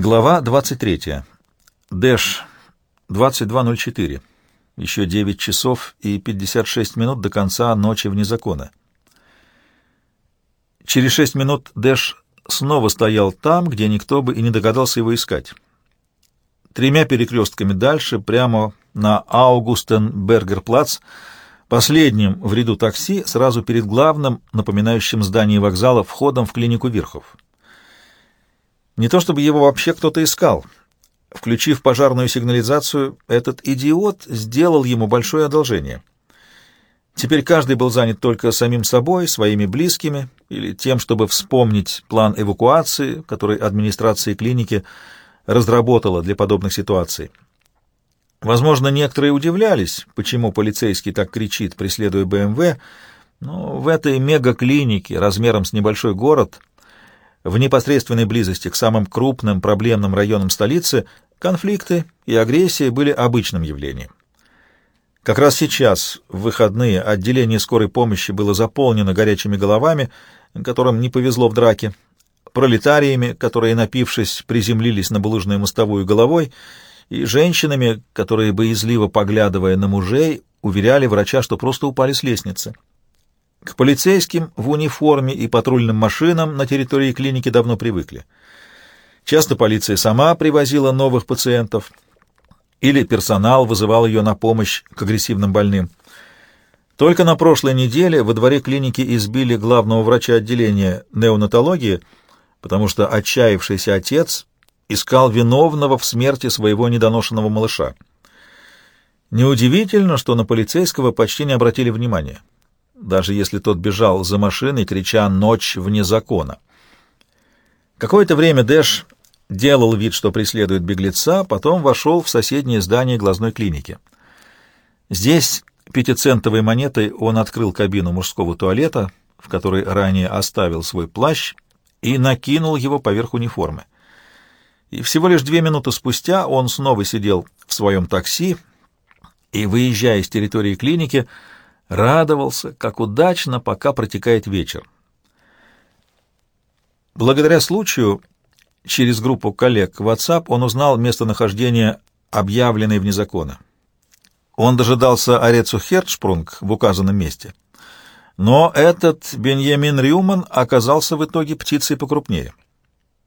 Глава 23. Дэш, 22.04. Еще 9 часов и 56 минут до конца ночи вне закона. Через 6 минут Дэш снова стоял там, где никто бы и не догадался его искать. Тремя перекрестками дальше, прямо на Аугустенбергерплац, последним в ряду такси, сразу перед главным, напоминающим здание вокзала, входом в клинику Вирхов. Не то чтобы его вообще кто-то искал. Включив пожарную сигнализацию, этот идиот сделал ему большое одолжение. Теперь каждый был занят только самим собой, своими близкими или тем, чтобы вспомнить план эвакуации, который администрация клиники разработала для подобных ситуаций. Возможно, некоторые удивлялись, почему полицейский так кричит, преследуя БМВ, но в этой мегаклинике размером с небольшой город в непосредственной близости к самым крупным проблемным районам столицы конфликты и агрессия были обычным явлением. Как раз сейчас, в выходные, отделение скорой помощи было заполнено горячими головами, которым не повезло в драке, пролетариями, которые, напившись, приземлились на булыжную мостовую головой, и женщинами, которые, боязливо поглядывая на мужей, уверяли врача, что просто упали с лестницы. К полицейским в униформе и патрульным машинам на территории клиники давно привыкли. Часто полиция сама привозила новых пациентов, или персонал вызывал ее на помощь к агрессивным больным. Только на прошлой неделе во дворе клиники избили главного врача отделения неонатологии, потому что отчаявшийся отец искал виновного в смерти своего недоношенного малыша. Неудивительно, что на полицейского почти не обратили внимания даже если тот бежал за машиной, крича «Ночь вне закона». Какое-то время Дэш делал вид, что преследует беглеца, потом вошел в соседнее здание глазной клиники. Здесь пятицентовой монетой он открыл кабину мужского туалета, в которой ранее оставил свой плащ, и накинул его поверх униформы. И всего лишь две минуты спустя он снова сидел в своем такси и, выезжая с территории клиники, радовался, как удачно пока протекает вечер. Благодаря случаю, через группу коллег в WhatsApp он узнал местонахождение объявленной вне закона. Он дожидался Арецу Херцшпрунг в указанном месте. Но этот Беньямин Рюман оказался в итоге птицей покрупнее.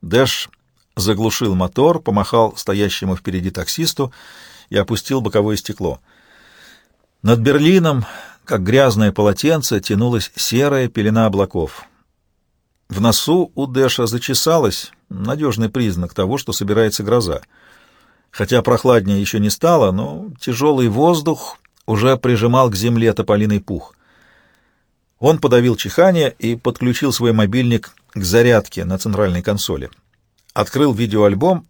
Дэш заглушил мотор, помахал стоящему впереди таксисту и опустил боковое стекло. Над Берлином как грязное полотенце тянулась серая пелена облаков. В носу у Дэша зачесалась, надежный признак того, что собирается гроза. Хотя прохладнее еще не стало, но тяжелый воздух уже прижимал к земле тополиный пух. Он подавил чихание и подключил свой мобильник к зарядке на центральной консоли. Открыл видеоальбом,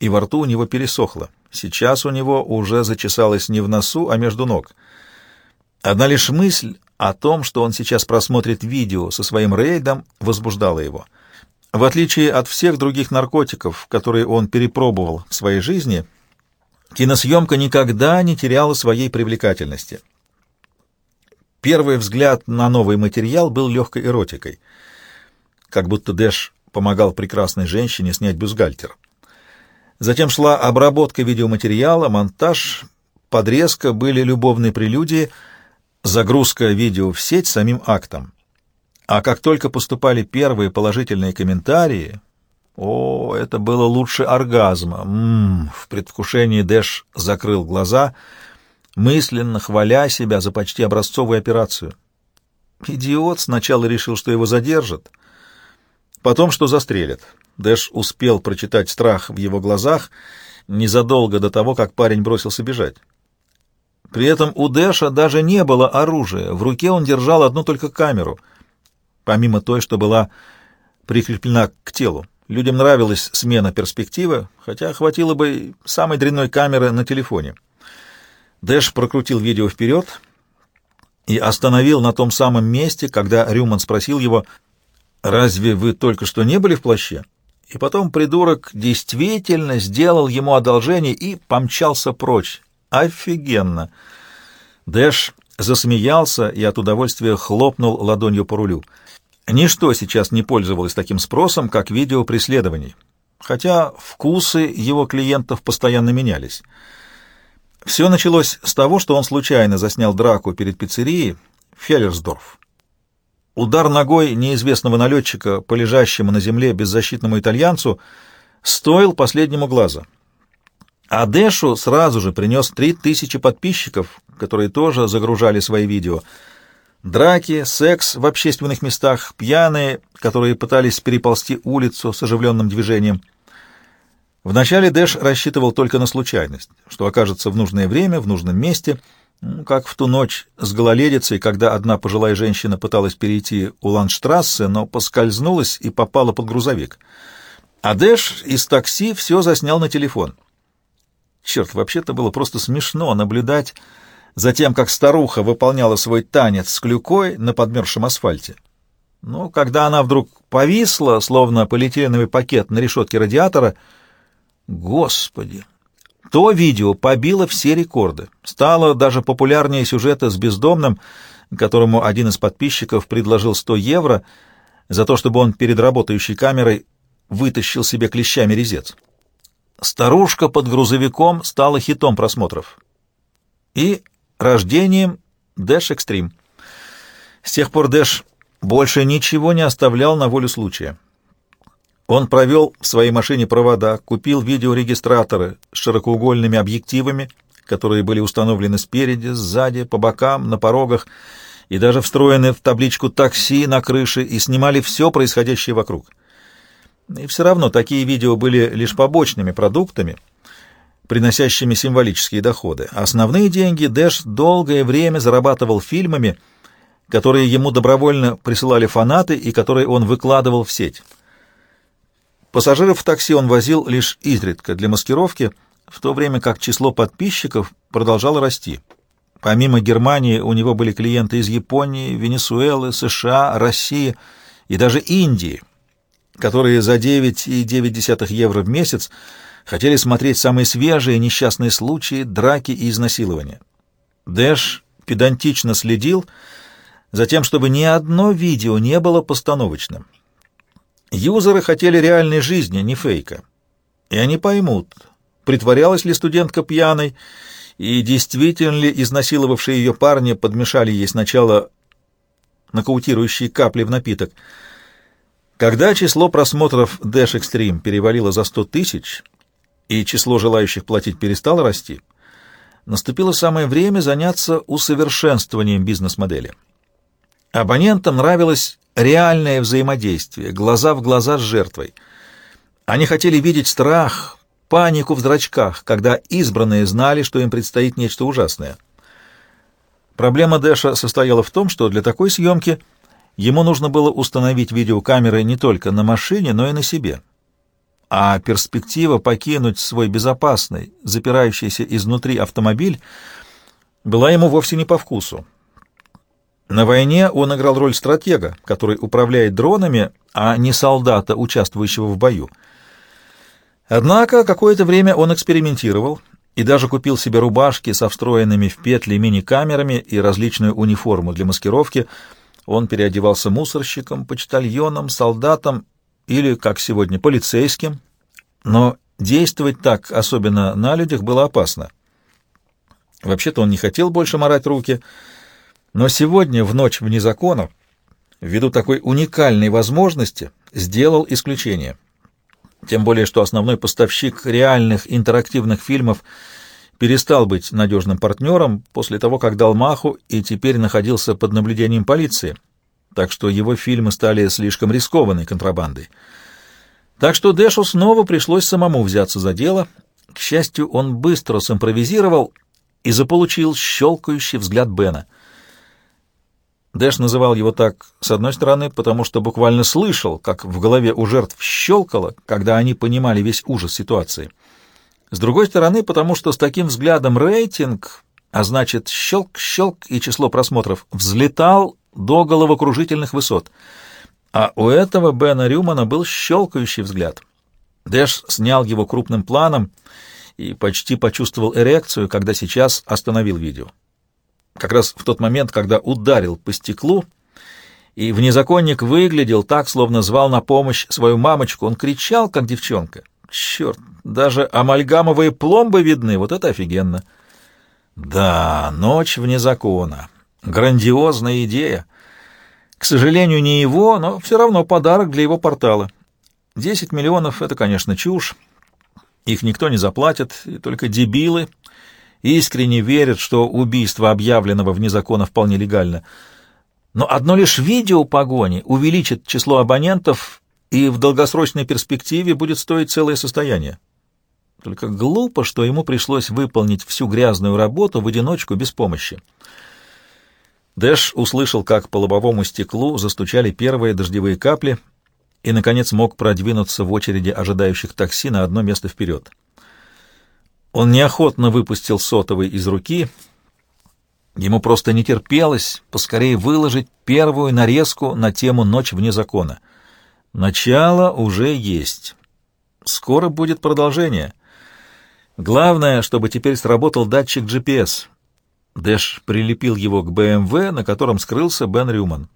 и во рту у него пересохло. Сейчас у него уже зачесалось не в носу, а между ног — Одна лишь мысль о том, что он сейчас просмотрит видео со своим рейдом, возбуждала его. В отличие от всех других наркотиков, которые он перепробовал в своей жизни, киносъемка никогда не теряла своей привлекательности. Первый взгляд на новый материал был легкой эротикой, как будто Дэш помогал прекрасной женщине снять бюстгальтер. Затем шла обработка видеоматериала, монтаж, подрезка, были любовные прелюдии — загрузка видео в сеть самим актом. А как только поступали первые положительные комментарии, о, это было лучше оргазма. М -м, в предвкушении Дэш закрыл глаза, мысленно хваля себя за почти образцовую операцию. Идиот сначала решил, что его задержат, потом, что застрелят. Дэш успел прочитать страх в его глазах незадолго до того, как парень бросился бежать. При этом у Дэша даже не было оружия, в руке он держал одну только камеру, помимо той, что была прикреплена к телу. Людям нравилась смена перспективы, хотя хватило бы самой дрянной камеры на телефоне. Дэш прокрутил видео вперед и остановил на том самом месте, когда Рюман спросил его, «Разве вы только что не были в плаще?» И потом придурок действительно сделал ему одолжение и помчался прочь, Офигенно! Дэш засмеялся и от удовольствия хлопнул ладонью по рулю. Ничто сейчас не пользовалось таким спросом, как видео преследований. хотя вкусы его клиентов постоянно менялись. Все началось с того, что он случайно заснял драку перед пиццерией Феллерсдорф. Удар ногой неизвестного налетчика по лежащему на земле беззащитному итальянцу стоил последнему глаза. А Дэшу сразу же принес три тысячи подписчиков, которые тоже загружали свои видео. Драки, секс в общественных местах, пьяные, которые пытались переползти улицу с оживленным движением. Вначале Дэш рассчитывал только на случайность, что окажется в нужное время, в нужном месте, ну, как в ту ночь с гололедицей, когда одна пожилая женщина пыталась перейти у Ландштрассе, но поскользнулась и попала под грузовик. А Дэш из такси все заснял на телефон. Черт, вообще-то было просто смешно наблюдать за тем, как старуха выполняла свой танец с клюкой на подмерзшем асфальте. Но когда она вдруг повисла, словно полиэтиленовый пакет на решетке радиатора, Господи! То видео побило все рекорды. Стало даже популярнее сюжета с бездомным, которому один из подписчиков предложил 100 евро за то, чтобы он перед работающей камерой вытащил себе клещами резец. «Старушка под грузовиком» стала хитом просмотров. И рождением Dash Extreme. С тех пор Dash больше ничего не оставлял на волю случая. Он провел в своей машине провода, купил видеорегистраторы с широкоугольными объективами, которые были установлены спереди, сзади, по бокам, на порогах и даже встроены в табличку такси на крыше и снимали все происходящее вокруг. И все равно такие видео были лишь побочными продуктами, приносящими символические доходы. Основные деньги Дэш долгое время зарабатывал фильмами, которые ему добровольно присылали фанаты и которые он выкладывал в сеть. Пассажиров в такси он возил лишь изредка для маскировки, в то время как число подписчиков продолжало расти. Помимо Германии у него были клиенты из Японии, Венесуэлы, США, России и даже Индии, которые за 9,9 евро в месяц хотели смотреть самые свежие несчастные случаи, драки и изнасилования. Дэш педантично следил за тем, чтобы ни одно видео не было постановочным. Юзеры хотели реальной жизни, не фейка. И они поймут, притворялась ли студентка пьяной, и действительно ли изнасиловавшие ее парни подмешали ей сначала нокаутирующие капли в напиток. Когда число просмотров Dash Extreme перевалило за 100 тысяч, и число желающих платить перестало расти, наступило самое время заняться усовершенствованием бизнес-модели. Абонентам нравилось реальное взаимодействие, глаза в глаза с жертвой. Они хотели видеть страх, панику в зрачках, когда избранные знали, что им предстоит нечто ужасное. Проблема Дэша состояла в том, что для такой съемки ему нужно было установить видеокамеры не только на машине, но и на себе. А перспектива покинуть свой безопасный, запирающийся изнутри автомобиль была ему вовсе не по вкусу. На войне он играл роль стратега, который управляет дронами, а не солдата, участвующего в бою. Однако какое-то время он экспериментировал и даже купил себе рубашки со встроенными в петли мини-камерами и различную униформу для маскировки. Он переодевался мусорщиком, почтальоном, солдатом или, как сегодня, полицейским. Но действовать так, особенно на людях, было опасно. Вообще-то он не хотел больше морать руки — но сегодня, в ночь вне закона, ввиду такой уникальной возможности, сделал исключение. Тем более, что основной поставщик реальных интерактивных фильмов перестал быть надежным партнером после того, как дал маху и теперь находился под наблюдением полиции, так что его фильмы стали слишком рискованной контрабандой. Так что Дэшу снова пришлось самому взяться за дело. К счастью, он быстро симпровизировал и заполучил щелкающий взгляд Бена — Дэш называл его так, с одной стороны, потому что буквально слышал, как в голове у жертв щелкало, когда они понимали весь ужас ситуации. С другой стороны, потому что с таким взглядом рейтинг, а значит щелк-щелк и число просмотров, взлетал до головокружительных высот. А у этого Бена Рюмана был щелкающий взгляд. Дэш снял его крупным планом и почти почувствовал эрекцию, когда сейчас остановил видео как раз в тот момент, когда ударил по стеклу, и внезаконник выглядел так, словно звал на помощь свою мамочку. Он кричал, как девчонка, Черт, даже амальгамовые пломбы видны, вот это офигенно. Да, ночь вне закона. Грандиозная идея. К сожалению, не его, но все равно подарок для его портала. Десять миллионов — это, конечно, чушь. Их никто не заплатит, и только дебилы искренне верят, что убийство объявленного вне закона вполне легально. Но одно лишь видео погони увеличит число абонентов и в долгосрочной перспективе будет стоить целое состояние. Только глупо, что ему пришлось выполнить всю грязную работу в одиночку без помощи. Дэш услышал, как по лобовому стеклу застучали первые дождевые капли и, наконец, мог продвинуться в очереди ожидающих такси на одно место вперед. Он неохотно выпустил сотовый из руки. Ему просто не терпелось поскорее выложить первую нарезку на тему «Ночь вне закона». Начало уже есть. Скоро будет продолжение. Главное, чтобы теперь сработал датчик GPS. Дэш прилепил его к БМВ, на котором скрылся Бен Рюман.